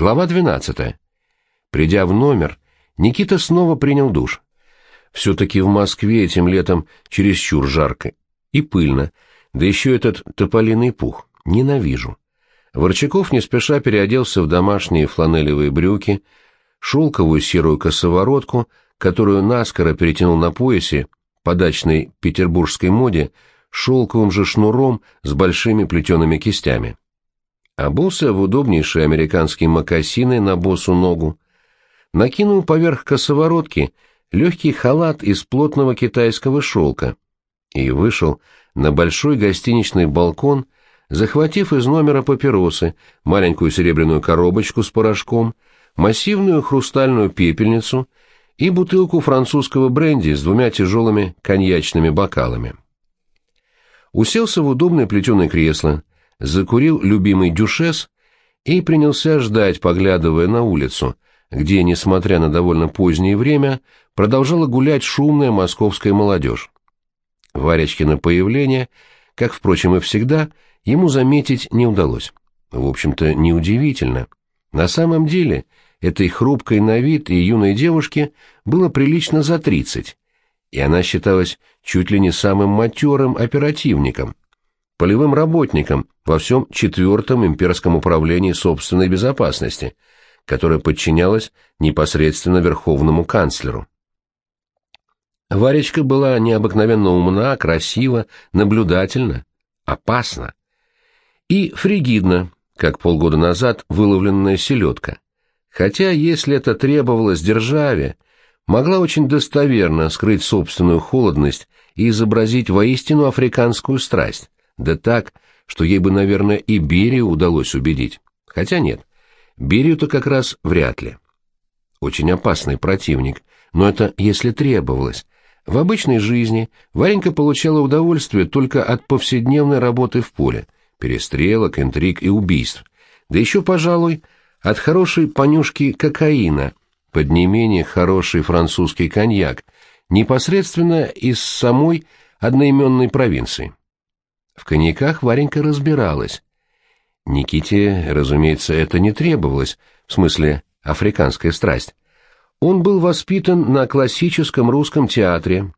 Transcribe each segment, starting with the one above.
Глава 12. Придя в номер, Никита снова принял душ. Все-таки в Москве этим летом чересчур жарко и пыльно, да еще этот тополиный пух. Ненавижу. Ворчаков не спеша переоделся в домашние фланелевые брюки, шелковую серую косоворотку, которую наскоро перетянул на поясе, по дачной петербургской моде, шелковым же шнуром с большими плетеными кистями. Обулся в удобнейшие американские мокасины на босу ногу, накинул поверх косоворотки легкий халат из плотного китайского шелка и вышел на большой гостиничный балкон, захватив из номера папиросы, маленькую серебряную коробочку с порошком, массивную хрустальную пепельницу и бутылку французского бренди с двумя тяжелыми коньячными бокалами. Уселся в удобное плетеное кресло, закурил любимый дюшес и принялся ждать, поглядывая на улицу, где, несмотря на довольно позднее время, продолжала гулять шумная московская молодежь. Варечкино появление, как, впрочем, и всегда, ему заметить не удалось. В общем-то, неудивительно. На самом деле, этой хрупкой на вид и юной девушке было прилично за тридцать, и она считалась чуть ли не самым матерым оперативником, полевым работником во всем четвертом имперском управлении собственной безопасности, которое подчинялось непосредственно верховному канцлеру. Варечка была необыкновенно умна, красива, наблюдательна, опасна и фригидна, как полгода назад выловленная селедка. Хотя, если это требовалось державе, могла очень достоверно скрыть собственную холодность и изобразить воистину африканскую страсть, да так, что ей бы, наверное, и Берию удалось убедить. Хотя нет, Берию-то как раз вряд ли. Очень опасный противник, но это если требовалось, в обычной жизни Варенька получала удовольствие только от повседневной работы в поле, перестрелок, интриг и убийств, да еще, пожалуй, от хорошей понюшки кокаина, под не менее хороший французский коньяк, непосредственно из самой одноименной провинции. В коньяках Варенька разбиралась. Никите, разумеется, это не требовалось, в смысле африканская страсть. Он был воспитан на классическом русском театре,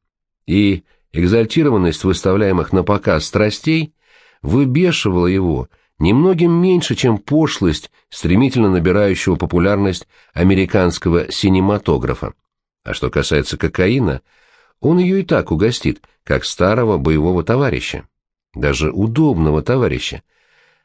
и экзальтированность выставляемых на показ страстей выбешивала его немногим меньше, чем пошлость, стремительно набирающего популярность американского синематографа. А что касается кокаина, он ее и так угостит, как старого боевого товарища, даже удобного товарища.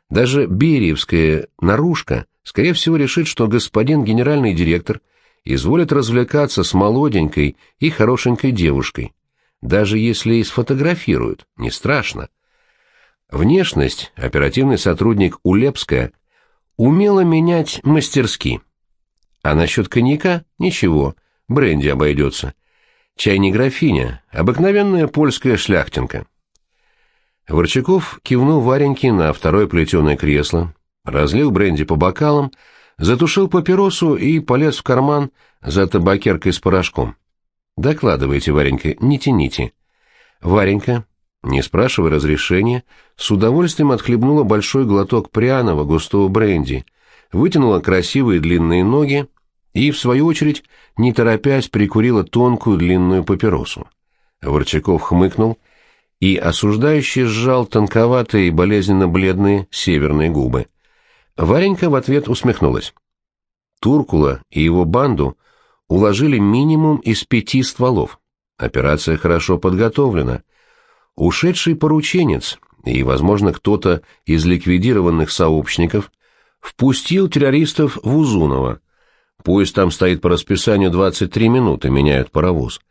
Даже бериевская наружка, скорее всего, решит, что господин генеральный директор – изволит развлекаться с молоденькой и хорошенькой девушкой. Даже если и сфотографируют, не страшно. Внешность оперативный сотрудник Улепская умела менять мастерски. А насчет коньяка – ничего, бренди обойдется. Чай не графиня, обыкновенная польская шляхтинка. Ворчаков кивнул Вареньке на второе плетеное кресло, разлил бренди по бокалам – затушил папиросу и полез в карман за табакеркой с порошком. «Докладывайте, Варенька, не тяните». Варенька, не спрашивая разрешения, с удовольствием отхлебнула большой глоток пряного густого бренди, вытянула красивые длинные ноги и, в свою очередь, не торопясь, прикурила тонкую длинную папиросу. Ворчаков хмыкнул и осуждающий сжал тонковатые и болезненно бледные северные губы. Варенька в ответ усмехнулась. Туркула и его банду уложили минимум из пяти стволов. Операция хорошо подготовлена. Ушедший порученец и, возможно, кто-то из ликвидированных сообщников впустил террористов в Узуново. Поезд там стоит по расписанию 23 минуты, меняют паровоз.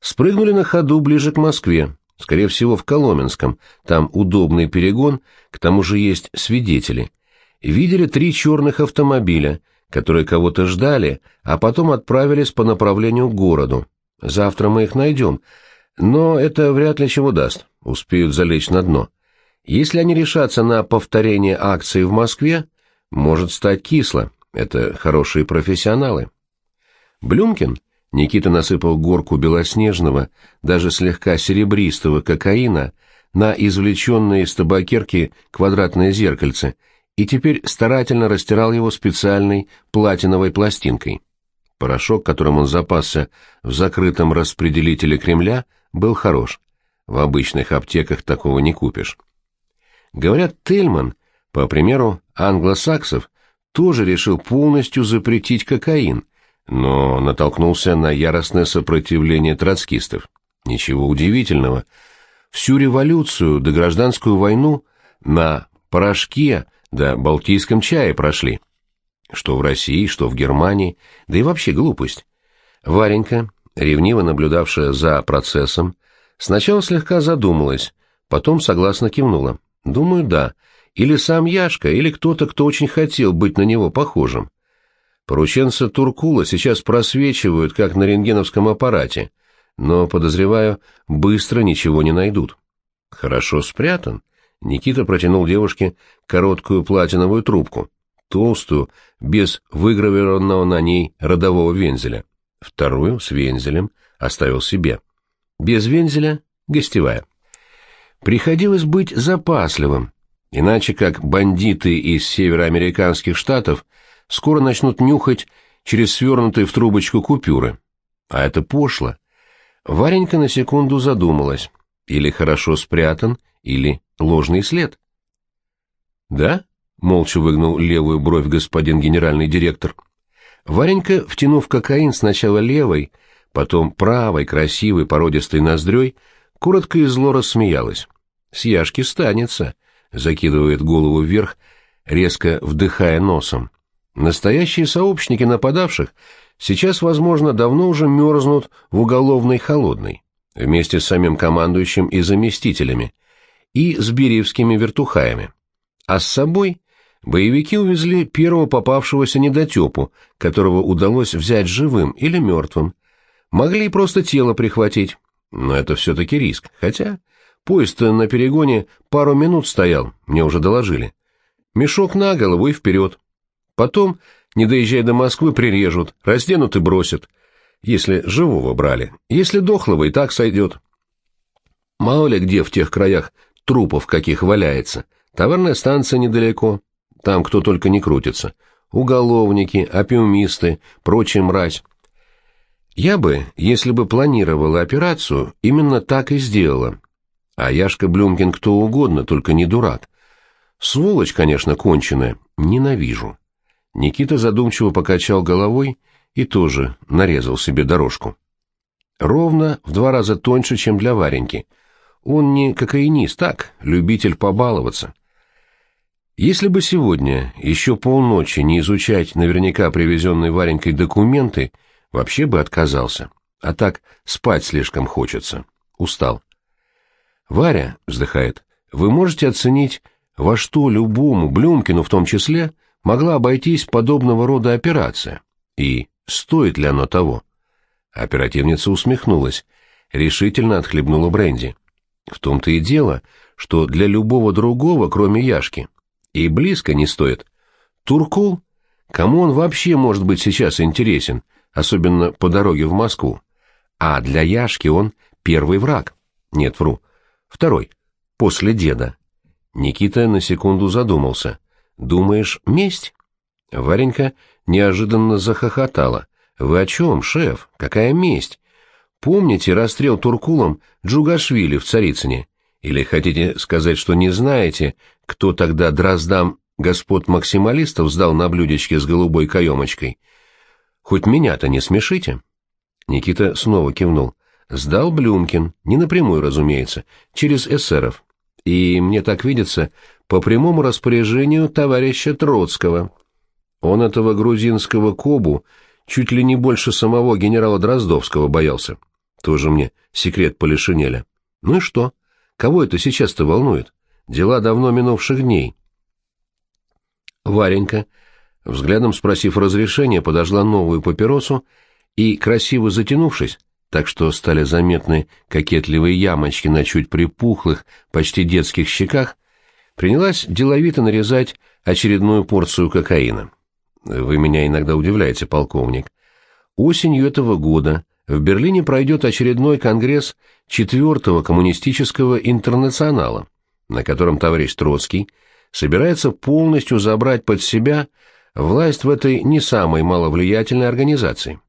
Спрыгнули на ходу ближе к Москве, скорее всего, в Коломенском, там удобный перегон, к тому же есть свидетели – видели три черных автомобиля, которые кого-то ждали, а потом отправились по направлению к городу. Завтра мы их найдем, но это вряд ли чего даст, успеют залечь на дно. Если они решатся на повторение акции в Москве, может стать кисло, это хорошие профессионалы. Блюмкин, Никита насыпал горку белоснежного, даже слегка серебристого кокаина на извлеченное из табакерки квадратное зеркальце – и теперь старательно растирал его специальной платиновой пластинкой. Порошок, которым он запасся в закрытом распределителе Кремля, был хорош. В обычных аптеках такого не купишь. Говорят, Тельман, по примеру англосаксов, тоже решил полностью запретить кокаин, но натолкнулся на яростное сопротивление троцкистов. Ничего удивительного. Всю революцию до гражданскую войну на порошке да балтийском чае прошли. Что в России, что в Германии, да и вообще глупость. Варенька, ревниво наблюдавшая за процессом, сначала слегка задумалась, потом согласно кивнула. Думаю, да. Или сам Яшка, или кто-то, кто очень хотел быть на него похожим. Порученца Туркула сейчас просвечивают, как на рентгеновском аппарате, но, подозреваю, быстро ничего не найдут. Хорошо спрятан. Никита протянул девушке короткую платиновую трубку, толстую, без выгравированного на ней родового вензеля. Вторую, с вензелем, оставил себе. Без вензеля — гостевая. Приходилось быть запасливым, иначе как бандиты из североамериканских штатов скоро начнут нюхать через свернутые в трубочку купюры. А это пошло. Варенька на секунду задумалась. Или хорошо спрятан, или ложный след. «Да?» — молча выгнул левую бровь господин генеральный директор. Варенька, втянув кокаин сначала левой, потом правой, красивой, породистой ноздрёй, коротко и зло рассмеялась. «С Яшки станется», — закидывает голову вверх, резко вдыхая носом. Настоящие сообщники нападавших сейчас, возможно, давно уже мерзнут в уголовной холодной, вместе с самим командующим и заместителями, и с бериевскими вертухаями. А с собой боевики увезли первого попавшегося недотепу, которого удалось взять живым или мертвым. Могли просто тело прихватить, но это все-таки риск, хотя поезд на перегоне пару минут стоял, мне уже доложили. Мешок на голову и вперед. Потом, не доезжая до Москвы, прирежут, разденут и бросят. Если живого брали. Если дохлого, и так сойдет. Мало ли где в тех краях трупов каких валяется. Товарная станция недалеко. Там кто только не крутится. Уголовники, опиумисты, прочая мразь. Я бы, если бы планировала операцию, именно так и сделала. А Яшка Блюмкин кто угодно, только не дурак. Сволочь, конечно, конченая, ненавижу. Никита задумчиво покачал головой и тоже нарезал себе дорожку. Ровно в два раза тоньше, чем для Вареньки. Он не кокаинист, так, любитель побаловаться. Если бы сегодня еще полночи не изучать наверняка привезенные Варенькой документы, вообще бы отказался. А так спать слишком хочется. Устал. Варя, вздыхает, вы можете оценить, во что любому, Блюмкину в том числе, могла обойтись подобного рода операция, и стоит ли оно того. Оперативница усмехнулась, решительно отхлебнула бренди. В том-то и дело, что для любого другого, кроме Яшки, и близко не стоит. Туркул? Кому он вообще может быть сейчас интересен, особенно по дороге в Москву? А для Яшки он первый враг. Нет, вру. Второй. После деда. Никита на секунду задумался. Думаешь, месть? Варенька неожиданно захохотала. Вы о чем, шеф? Какая месть? Помните расстрел Туркулом Джугашвили в Царицыне? Или хотите сказать, что не знаете, кто тогда Дроздам господ максималистов сдал на блюдечке с голубой каемочкой? Хоть меня-то не смешите. Никита снова кивнул. Сдал Блюмкин, не напрямую, разумеется, через эсеров. И мне так видится, по прямому распоряжению товарища Троцкого. Он этого грузинского Кобу чуть ли не больше самого генерала Дроздовского боялся. Тоже мне секрет Полишинеля. Ну и что? Кого это сейчас-то волнует? Дела давно минувших дней. Варенька, взглядом спросив разрешения, подожгла новую папиросу и, красиво затянувшись, так что стали заметны кокетливые ямочки на чуть припухлых, почти детских щеках, принялась деловито нарезать очередную порцию кокаина. Вы меня иногда удивляете, полковник. Осенью этого года в Берлине пройдет очередной конгресс Четвертого коммунистического интернационала, на котором товарищ Троцкий собирается полностью забрать под себя власть в этой не самой маловлиятельной организации.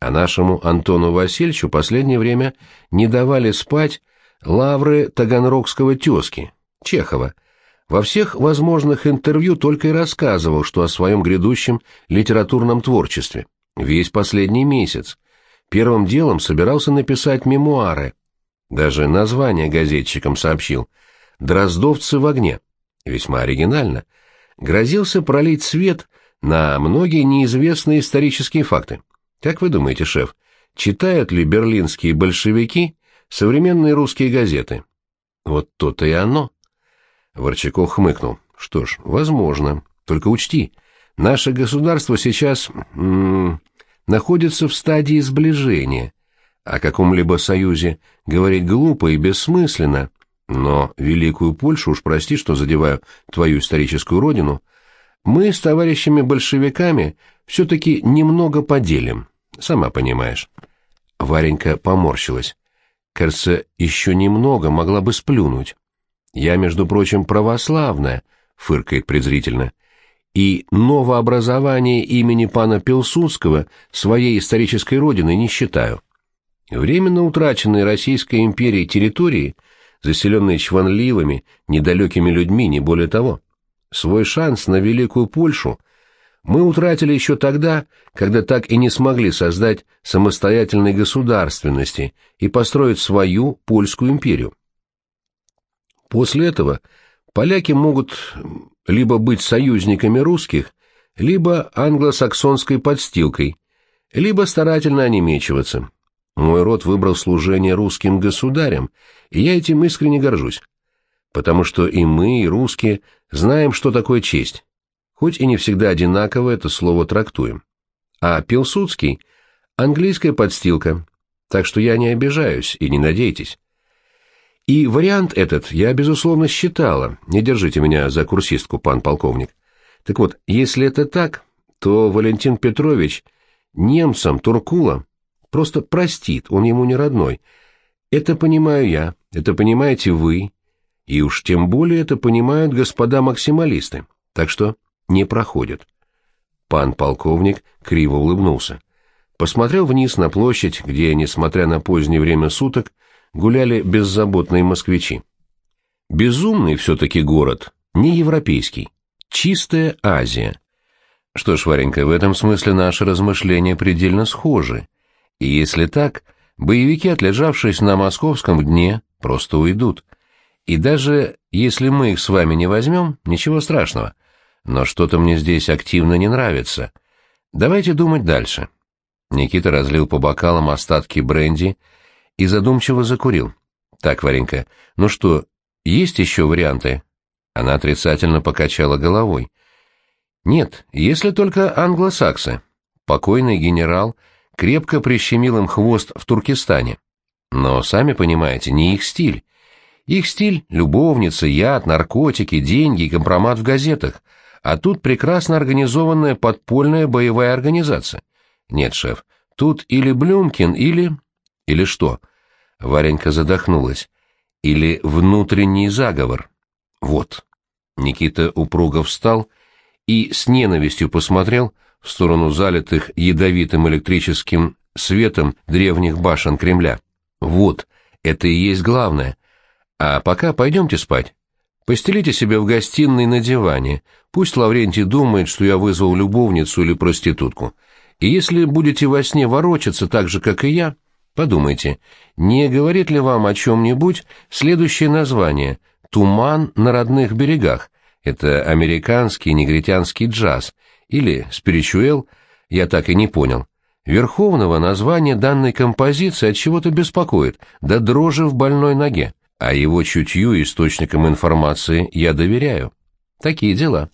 А нашему Антону Васильевичу последнее время не давали спать лавры таганрогского тезки, Чехова. Во всех возможных интервью только и рассказывал, что о своем грядущем литературном творчестве. Весь последний месяц. Первым делом собирался написать мемуары. Даже название газетчикам сообщил. «Дроздовцы в огне». Весьма оригинально. Грозился пролить свет на многие неизвестные исторические факты. Как вы думаете, шеф, читают ли берлинские большевики современные русские газеты? Вот то-то и оно. Ворчаков хмыкнул. Что ж, возможно. Только учти, наше государство сейчас м -м, находится в стадии сближения. О каком-либо союзе говорить глупо и бессмысленно, но Великую Польшу, уж прости, что задеваю твою историческую родину, мы с товарищами-большевиками все-таки немного поделим, сама понимаешь. Варенька поморщилась. Кажется, еще немного могла бы сплюнуть. Я, между прочим, православная, фыркает презрительно. И новообразование имени пана Пилсудского своей исторической родиной не считаю. Временно утраченные Российской империей территории, заселенные чванливыми, недалекими людьми, не более того. Свой шанс на Великую Польшу мы утратили еще тогда, когда так и не смогли создать самостоятельной государственности и построить свою польскую империю. После этого поляки могут либо быть союзниками русских, либо англосаксонской подстилкой, либо старательно онемечиваться. Мой род выбрал служение русским государям, и я этим искренне горжусь. Потому что и мы, и русские, знаем, что такое честь. Хоть и не всегда одинаково это слово трактуем. А Пилсудский — английская подстилка, так что я не обижаюсь и не надейтесь. И вариант этот я, безусловно, считала. Не держите меня за курсистку, пан полковник. Так вот, если это так, то Валентин Петрович немцам Туркула просто простит, он ему не родной. Это понимаю я, это понимаете вы, и уж тем более это понимают господа максималисты, так что не проходят. Пан полковник криво улыбнулся. Посмотрел вниз на площадь, где, несмотря на позднее время суток, гуляли беззаботные москвичи. Безумный все-таки город, не европейский, чистая Азия. Что ж, Варенька, в этом смысле наши размышления предельно схожи. И если так, боевики, отлежавшись на московском дне, просто уйдут. И даже если мы их с вами не возьмем, ничего страшного. Но что-то мне здесь активно не нравится. Давайте думать дальше. Никита разлил по бокалам остатки бренди и задумчиво закурил. «Так, Варенька, ну что, есть еще варианты?» Она отрицательно покачала головой. «Нет, если только англосаксы. Покойный генерал крепко прищемил им хвост в Туркестане. Но, сами понимаете, не их стиль. Их стиль — любовница, яд, наркотики, деньги и компромат в газетах. А тут прекрасно организованная подпольная боевая организация. Нет, шеф, тут или Блюмкин, или... Или что? Варенька задохнулась. Или внутренний заговор. Вот. Никита упруго встал и с ненавистью посмотрел в сторону залитых ядовитым электрическим светом древних башен Кремля. Вот, это и есть главное. А пока пойдемте спать. Постелите себе в гостиной на диване. Пусть Лаврентий думает, что я вызвал любовницу или проститутку. И если будете во сне ворочаться так же, как и я, Подумайте, не говорит ли вам о чем-нибудь следующее название «Туман на родных берегах»? Это американский негритянский джаз или спиричуэл, я так и не понял. Верховного названия данной композиции от чего-то беспокоит, да дрожи в больной ноге, а его чутью и источникам информации я доверяю. Такие дела.